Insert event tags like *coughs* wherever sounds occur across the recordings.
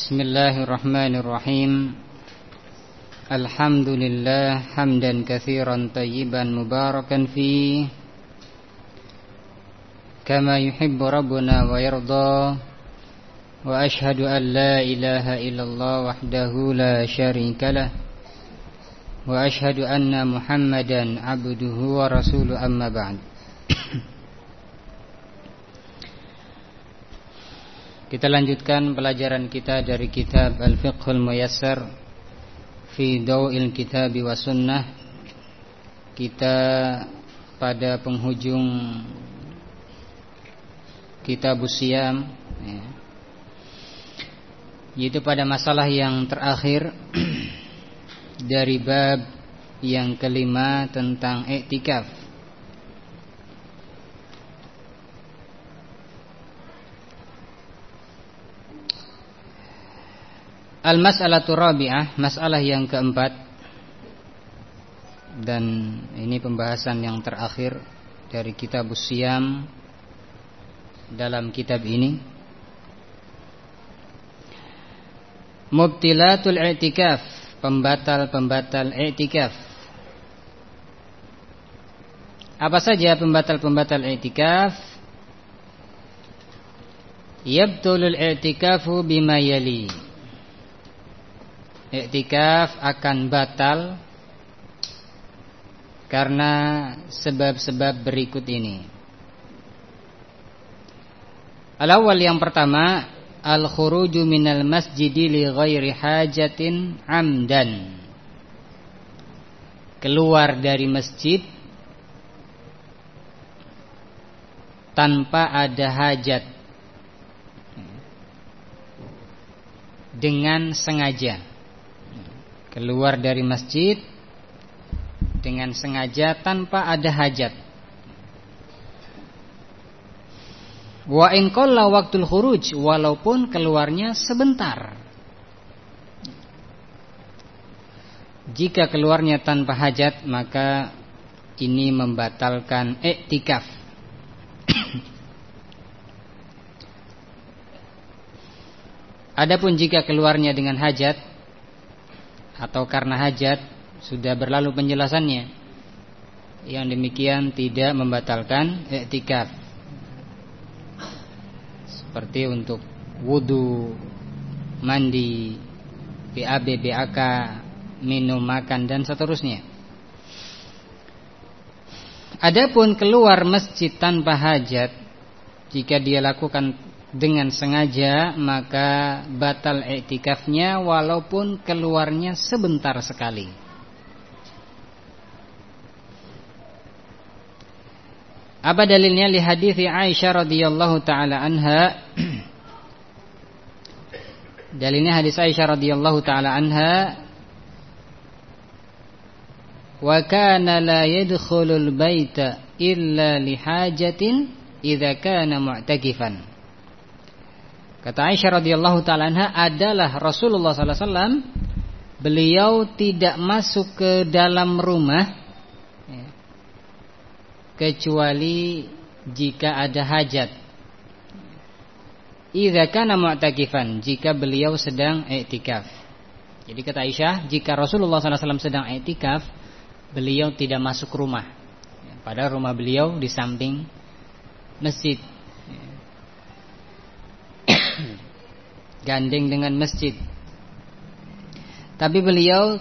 Bismillahirrahmanirrahim. Alhamdulillah Hamdan kathiran tayyiban mubarakan fi. Kama yuhibbu rabbuna wa yardha Wa ashadu an ilaha illallah wahdahu la syarikalah Wa ashadu anna muhammadan abduhu wa rasuluh amma ba'd. Kita lanjutkan pelajaran kita dari kitab Al-Fiqhul Muyassar Fi Daw'il Kitab wa Sunnah Kita pada penghujung Kitab Usiam ya. Yaitu pada masalah yang terakhir *clears throat* Dari bab yang kelima tentang iktikaf Al-mas'alatu rabi'ah, masalah yang keempat dan ini pembahasan yang terakhir dari kitab Usiam dalam kitab ini. Mubtilatul i'tikaf, pembatal-pembatal i'tikaf. Apa saja pembatal-pembatal i'tikaf? Yabtulul i'tikafu bima yali iktikaf akan batal karena sebab-sebab berikut ini. Al-awwal yang pertama, al-khuruju minal masjidi li ghairi hajatin amdan. Keluar dari masjid tanpa ada hajat dengan sengaja keluar dari masjid dengan sengaja tanpa ada hajat. Wa in qalla waktul khuruj walaupun keluarnya sebentar. Jika keluarnya tanpa hajat maka ini membatalkan iktikaf. *coughs* Adapun jika keluarnya dengan hajat atau karena hajat sudah berlalu penjelasannya. Yang demikian tidak membatalkan iktikaf. Seperti untuk wudu, mandi, BAB, BAK, minum, makan dan seterusnya. Adapun keluar masjid tanpa hajat jika dia lakukan dengan sengaja maka batal iktikafnya walaupun keluarnya sebentar sekali. Apa dalilnya li hadis Aisyah radhiyallahu taala anha? *clears throat* dalilnya hadis Aisyah radhiyallahu taala anha wa kana la yadkhulul baita illa li hajatin idza kana mu'takifan Kata Aisyah radhiyallahu taala anha adalah Rasulullah sallallahu alaihi wasallam beliau tidak masuk ke dalam rumah ya, kecuali jika ada hajat. Idza kana mu'takifan jika beliau sedang i'tikaf. Jadi kata Aisyah, jika Rasulullah sallallahu alaihi wasallam sedang i'tikaf, beliau tidak masuk rumah. Padahal rumah beliau di samping masjid. gandeng dengan masjid. Tapi beliau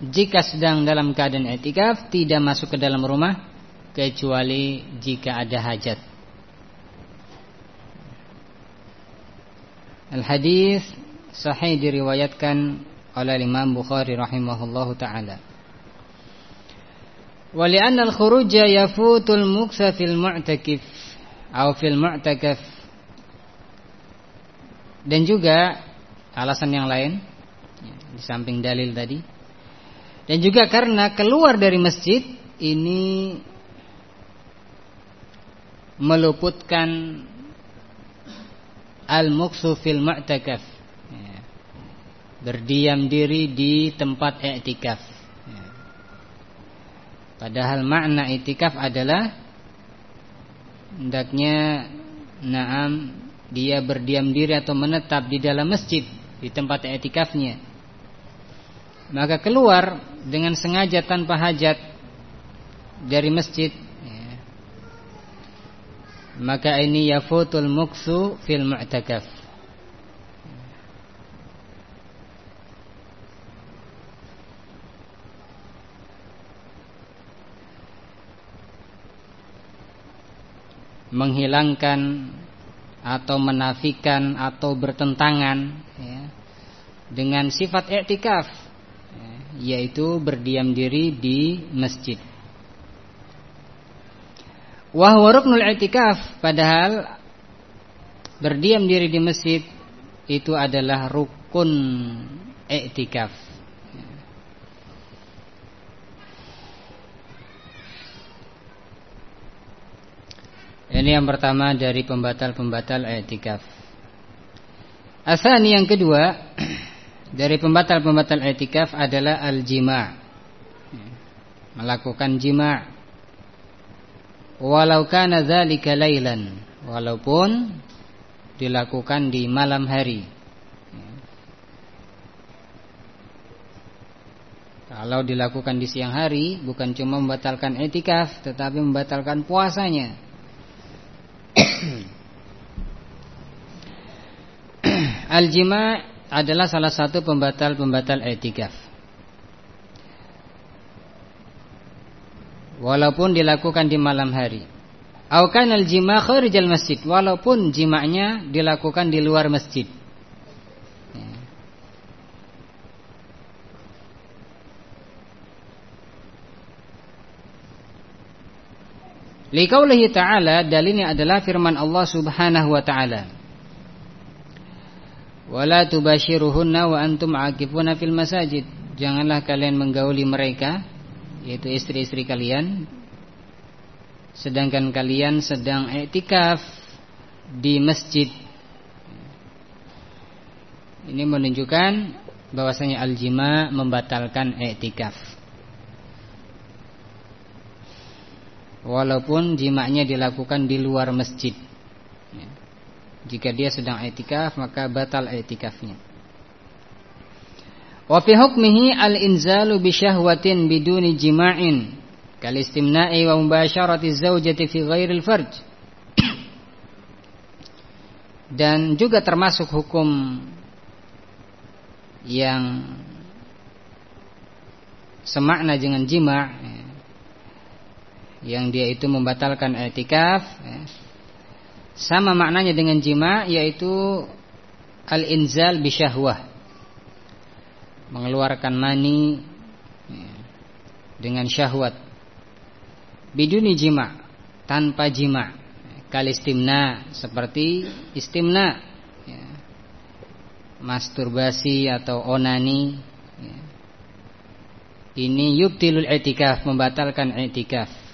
jika sedang dalam keadaan etikaf tidak masuk ke dalam rumah kecuali jika ada hajat. Al hadis sahih diriwayatkan oleh Imam Bukhari rahimahullahu taala. Wali'anna al-khuruja yafutul muqsa fil mu'takif atau fil mu'takif dan juga alasan yang lain ya, di samping dalil tadi. Dan juga karena keluar dari masjid ini meluputkan al-muqsu fil mu'takaf. Ya, berdiam diri di tempat i'tikaf. Ya. Padahal makna i'tikaf adalah hendaknya naam dia berdiam diri atau menetap di dalam masjid di tempat etikafnya maka keluar dengan sengaja tanpa hajat dari masjid ya, maka ini yafutul muksu fil mu'takaf. Menghilangkan atau menafikan atau bertentangan ya, dengan sifat i'tikaf ya, yaitu berdiam diri di masjid. Wahwa ruknul i'tikaf padahal berdiam diri di masjid itu adalah rukun i'tikaf. Ini yang pertama dari pembatal-pembatal i'tikaf. Asani yang kedua *clears throat* dari pembatal-pembatal i'tikaf adalah al-jima'. Melakukan jima' walau kana dzalika lailan, walaupun dilakukan di malam hari. Kalau dilakukan di siang hari bukan cuma membatalkan etikaf tetapi membatalkan puasanya. *clears throat* Al-jima' adalah salah satu pembatal-pembatal etikaf. Walaupun dilakukan di malam hari. Aukan al-jima' kharijal masjid, walaupun jimaknya dilakukan di luar masjid. Liqaulihi ta'ala dalilnya adalah firman Allah Subhanahu wa ta'ala Wala tubashiruhunna wa antum akifuna fil masajid. Janganlah kalian menggauli mereka yaitu istri-istri kalian sedangkan kalian sedang i'tikaf di masjid. Ini menunjukkan bahwasanya al-jima membatalkan i'tikaf. Walaupun jimaknya dilakukan di luar masjid. Jika dia sedang etikaf maka batal etikafnya. Wa fi hukmihi al-inzalu bi syahwatin biduni jima'in kal istimna'i wa mubasharati zaujati fi ghairil farj. *clears throat* Dan juga termasuk hukum yang semakna dengan jima' yang dia itu membatalkan etikaf ya sama maknanya dengan jima yaitu al-inzal bisyahwah. Mengeluarkan mani ya, dengan syahwat. Biduni jima, tanpa jima. Kalistimna seperti istimna. Ya. Masturbasi atau onani. Ya. Ini yubtilul etikaf, membatalkan etikaf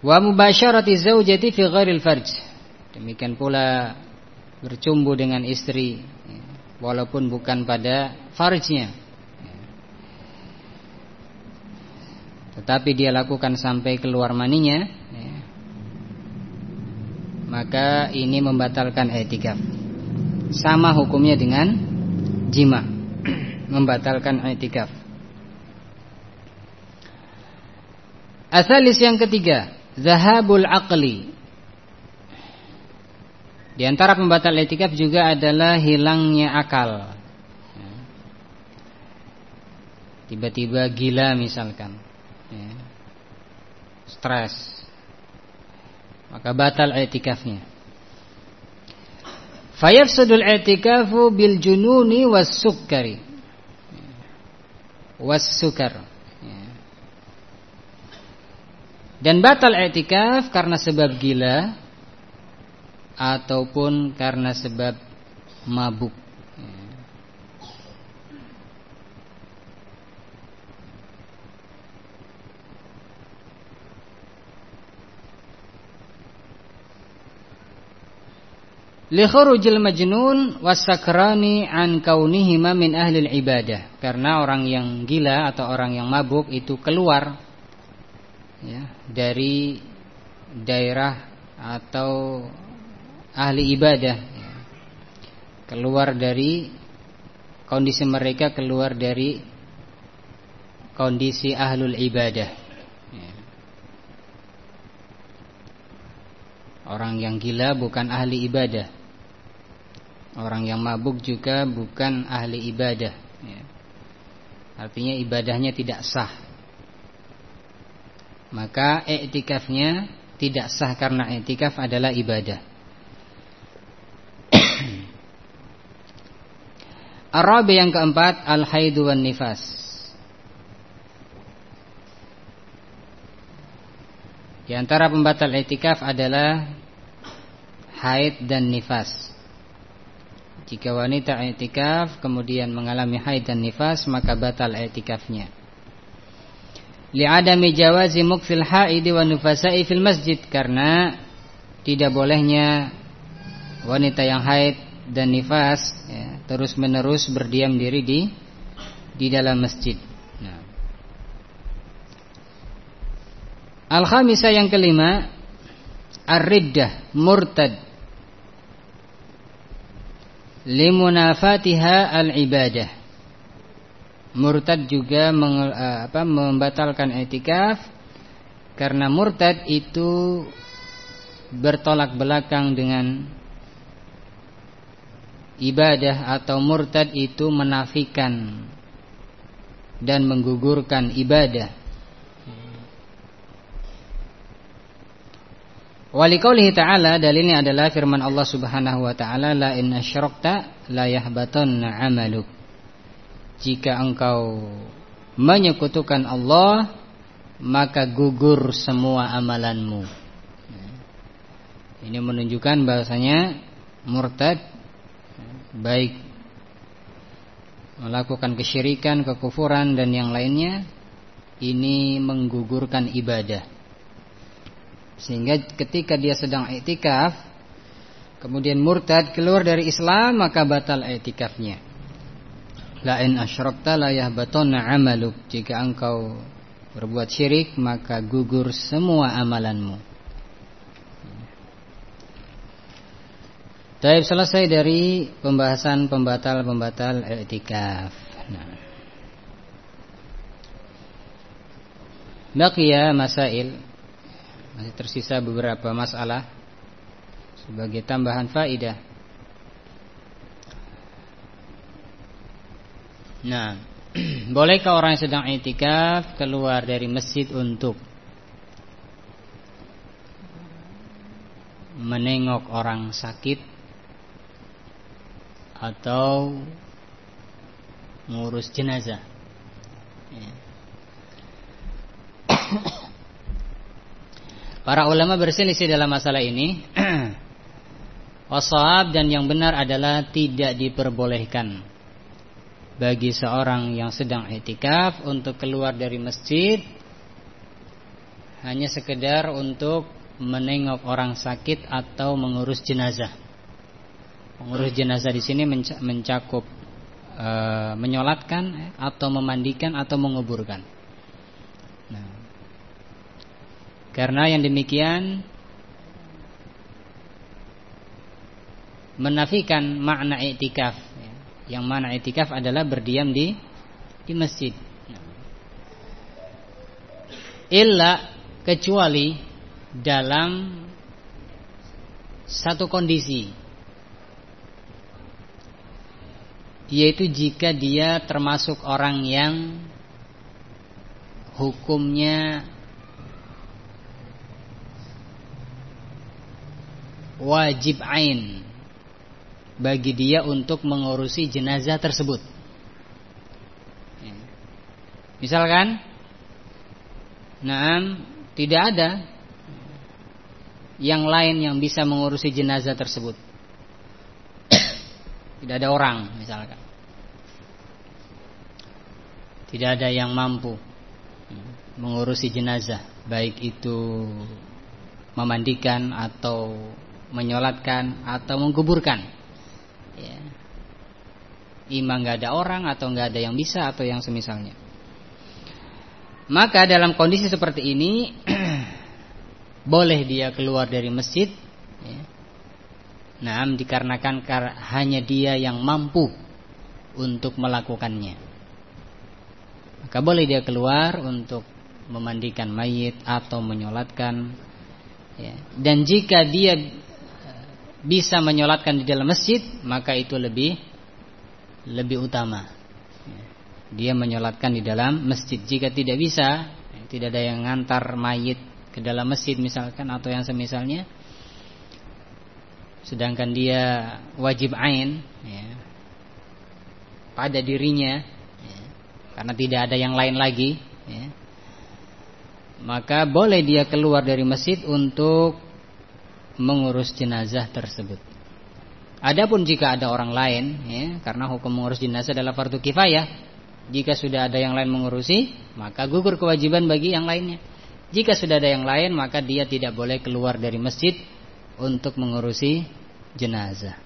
wa mubasyarati zaujati fi ghairil farj. Demikian pula bercumbu dengan istri walaupun bukan pada farjnya. Ya. tetapi dia lakukan sampai keluar maninya ya, maka ini membatalkan etikaf sama hukumnya dengan jima membatalkan etikaf Asalis yang ketiga Zahabul aqli. Di antara pembatal etikaf juga adalah hilangnya akal. Tiba-tiba gila misalkan. Ya. Stres. Maka batal etikafnya. Fayafsudul etikafu bil jununi was sukkari Was sukar Dan batal etikaf karena sebab gila ataupun karena sebab mabuk. Likhurujil majnun wasakrani an kaunihima min ahli ibadah. Karena orang yang gila atau orang yang mabuk itu keluar dari daerah atau ahli ibadah keluar dari kondisi mereka keluar dari kondisi ahlul ibadah. Orang yang gila bukan ahli ibadah. Orang yang mabuk juga bukan ahli ibadah. Ya. Artinya ibadahnya tidak sah. Maka etikafnya tidak sah karena etikaf adalah ibadah. *clears throat* Arabi yang keempat al-haidu wan nifas. Di antara pembatal etikaf adalah haid dan nifas. Jika wanita etikaf kemudian mengalami haid dan nifas maka batal etikafnya. Li'adami jawazi mukfil haidi wa nufasai fil masjid karena tidak bolehnya wanita yang haid dan nifas ya, terus menerus berdiam diri di di dalam masjid. Nah. Al-khamisah yang kelima Ar-riddah murtad Limunafatiha al-ibadah Murtad juga meng, eh, apa, membatalkan etikaf Karena murtad itu Bertolak belakang dengan ibadah atau murtad itu menafikan dan menggugurkan ibadah. Walikaulihi ta'ala dalilnya adalah firman Allah Subhanahu wa taala la in asyrakta la yahbatanna 'amaluk. Jika engkau menyekutukan Allah maka gugur semua amalanmu. Ini menunjukkan bahasanya murtad baik melakukan kesyirikan, kekufuran dan yang lainnya ini menggugurkan ibadah. Sehingga ketika dia sedang iktikaf kemudian murtad keluar dari Islam maka batal iktikafnya. La in asyrakta la yahbatanna 'amaluk. Jika engkau berbuat syirik maka gugur semua amalanmu. Taib selesai dari pembahasan pembatal-pembatal i'tikaf. Nah. Baqiya masail masih tersisa beberapa masalah sebagai tambahan faidah. Nah, *clears throat* bolehkah orang yang sedang i'tikaf keluar dari masjid untuk menengok orang sakit atau ngurus jenazah. Ya. *clears throat* Para ulama berselisih dalam masalah ini. *clears throat* Wasab dan yang benar adalah tidak diperbolehkan bagi seorang yang sedang etikaf untuk keluar dari masjid hanya sekedar untuk menengok orang sakit atau mengurus jenazah. Mengurus jenazah di sini mencakup e, menyolatkan atau memandikan atau menguburkan. Nah, karena yang demikian menafikan makna i'tikaf. Yang mana i'tikaf adalah berdiam di di masjid. Illa kecuali dalam satu kondisi yaitu jika dia termasuk orang yang hukumnya wajib ain bagi dia untuk mengurusi jenazah tersebut. Ya. Misalkan, nah, tidak ada yang lain yang bisa mengurusi jenazah tersebut. *coughs* Tidak ada orang misalkan. Tidak ada yang mampu mengurusi jenazah, baik itu memandikan atau menyolatkan atau menguburkan. Ya. Imam nggak ada orang atau nggak ada yang bisa atau yang semisalnya. Maka dalam kondisi seperti ini *clears throat* boleh dia keluar dari masjid ya, Nah, dikarenakan hanya dia yang mampu untuk melakukannya. Maka boleh dia keluar untuk memandikan mayit atau menyolatkan. Ya. Dan jika dia bisa menyolatkan di dalam masjid, maka itu lebih lebih utama. Dia menyolatkan di dalam masjid. Jika tidak bisa, tidak ada yang ngantar mayit ke dalam masjid misalkan atau yang semisalnya, sedangkan dia wajib ain ya, pada dirinya ya, karena tidak ada yang lain lagi ya, maka boleh dia keluar dari masjid untuk mengurus jenazah tersebut. Adapun jika ada orang lain ya, karena hukum mengurus jenazah adalah fardu kifayah, jika sudah ada yang lain mengurusi, maka gugur kewajiban bagi yang lainnya. Jika sudah ada yang lain, maka dia tidak boleh keluar dari masjid untuk mengurusi jenazah.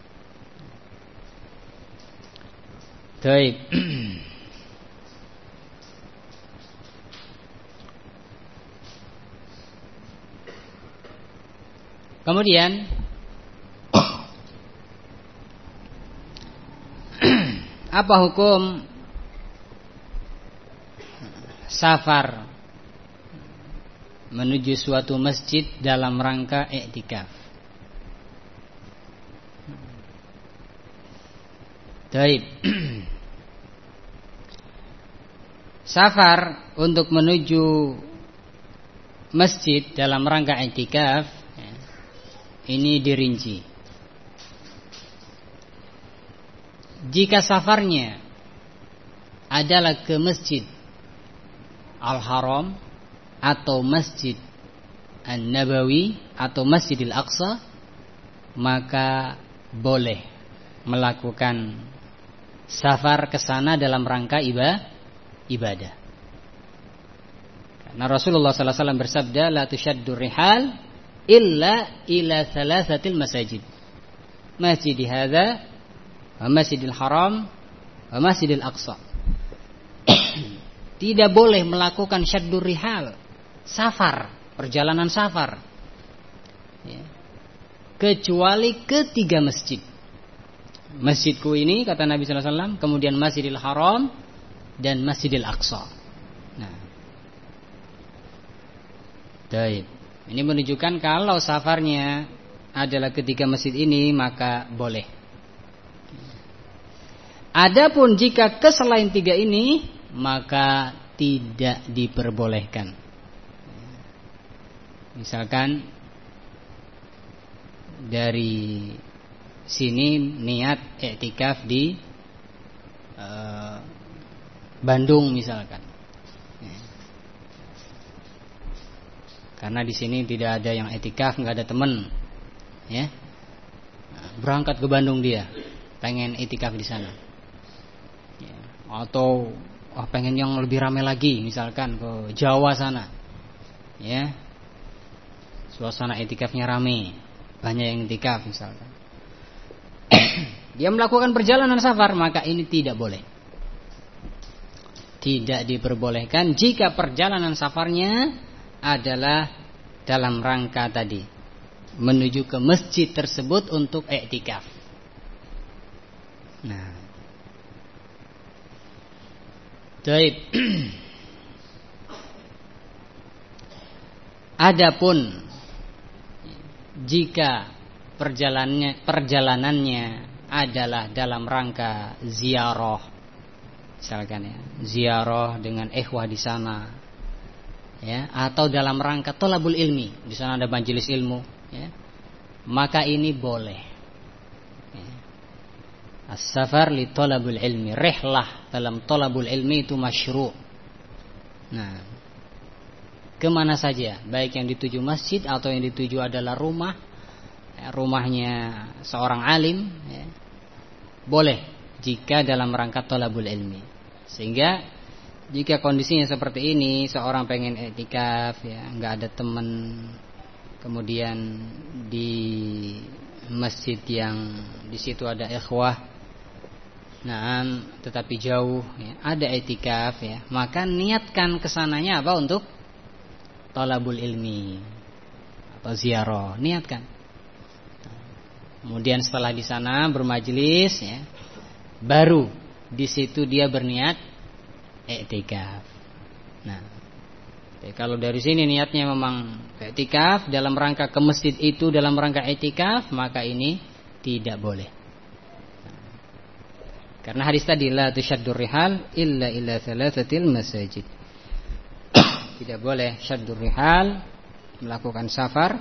Baik. *clears throat* Kemudian *coughs* apa hukum safar menuju suatu masjid dalam rangka iktikaf? Baik. *coughs* Safar untuk menuju masjid dalam rangka iktikaf ini dirinci. Jika safarnya adalah ke masjid Al-Haram atau masjid An-Nabawi atau Masjidil Aqsa maka boleh melakukan safar ke sana dalam rangka ibadah. Karena Rasulullah sallallahu alaihi wasallam bersabda la rihal illa ila thalathatil masajid. Masjid hadza wa Masjidil Haram wa Masjidil Aqsa. Tidak boleh melakukan syaddur rihal, safar, perjalanan safar. Ya. Kecuali ketiga masjid masjidku ini kata Nabi sallallahu alaihi wasallam, kemudian Masjidil Haram dan Masjidil Aqsa. Nah. Baik. Ini menunjukkan kalau safarnya adalah ketiga masjid ini maka boleh. Adapun jika ke selain tiga ini maka tidak diperbolehkan. Misalkan dari sini niat iktikaf di uh, Bandung misalkan. Karena di sini tidak ada yang etikaf, nggak ada teman, ya. Berangkat ke Bandung dia, pengen etikaf di sana. Ya. Atau oh, pengen yang lebih ramai lagi, misalkan ke Jawa sana, ya. Suasana etikafnya ramai, banyak yang etikaf misalkan *coughs* dia melakukan perjalanan safar maka ini tidak boleh. Tidak diperbolehkan jika perjalanan safarnya adalah dalam rangka tadi menuju ke masjid tersebut untuk iktikaf. Nah. Baik. *clears throat* Adapun jika perjalanannya perjalanannya adalah dalam rangka ziarah misalkan ya ziarah dengan ikhwah di sana ya atau dalam rangka tolabul ilmi. Di sana ada majelis ilmu ya. Maka ini boleh. Ya. as-safar li tolabul ilmi. Rehlah dalam tolabul ilmi itu masyru. Nah ke mana saja. Baik yang dituju masjid atau yang dituju adalah rumah rumahnya seorang alim ya, boleh jika dalam rangka tolabul ilmi. Sehingga jika kondisinya seperti ini seorang pengen etikaf ya nggak ada teman kemudian di masjid yang di situ ada ikhwah nah tetapi jauh ya, ada etikaf ya maka niatkan ke sananya apa untuk tolabul ilmi atau ziarah niatkan. Kemudian setelah di sana bermajelis ya, baru di situ dia berniat etikaf. Nah, kalau dari sini niatnya memang etikaf dalam rangka ke masjid itu dalam rangka etikaf, maka ini tidak boleh. Karena hadis tadi la tusyaddur rihal illa illa thalathatil masajid. *coughs* tidak boleh syaddur rihal melakukan safar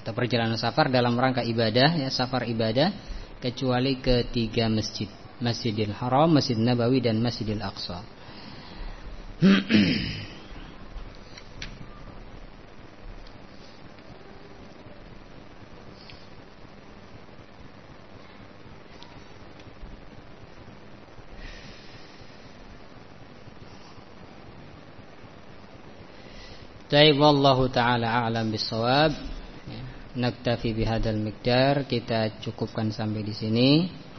atau perjalanan safar dalam rangka ibadah ya safar ibadah kecuali ketiga masjid Masjidil Haram, Masjid Nabawi dan Masjidil Aqsa. Taib wallahu taala a'lam bisawab naktafi bihadal miqdar. Kita cukupkan sampai di sini. ya,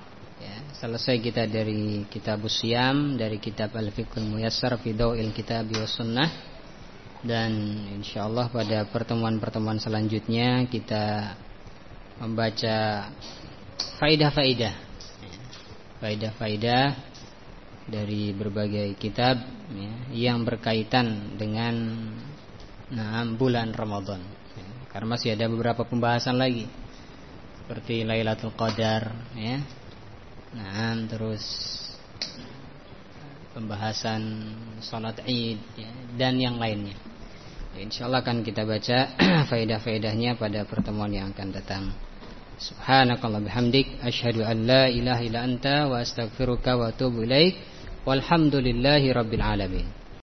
selesai kita dari kitab Usyam dari kitab Al-Fiqhul Muyassar fi Dawil Kitab Sunnah. Dan insyaallah pada pertemuan-pertemuan selanjutnya kita membaca faidah-faidah. Ya, faidah-faidah dari berbagai kitab ya, yang berkaitan dengan nah, bulan Ramadan. Karena masih ada beberapa pembahasan lagi. Seperti Lailatul Qadar ya. Nah, terus pembahasan salat Id ya, dan yang lainnya. Ya, insya Allah akan kita baca *clears throat* faedah-faedahnya pada pertemuan yang akan datang. Subhanakallah bihamdik asyhadu an la ilaha illa anta wa astaghfiruka wa atubu ilaik. Walhamdulillahi rabbil alamin.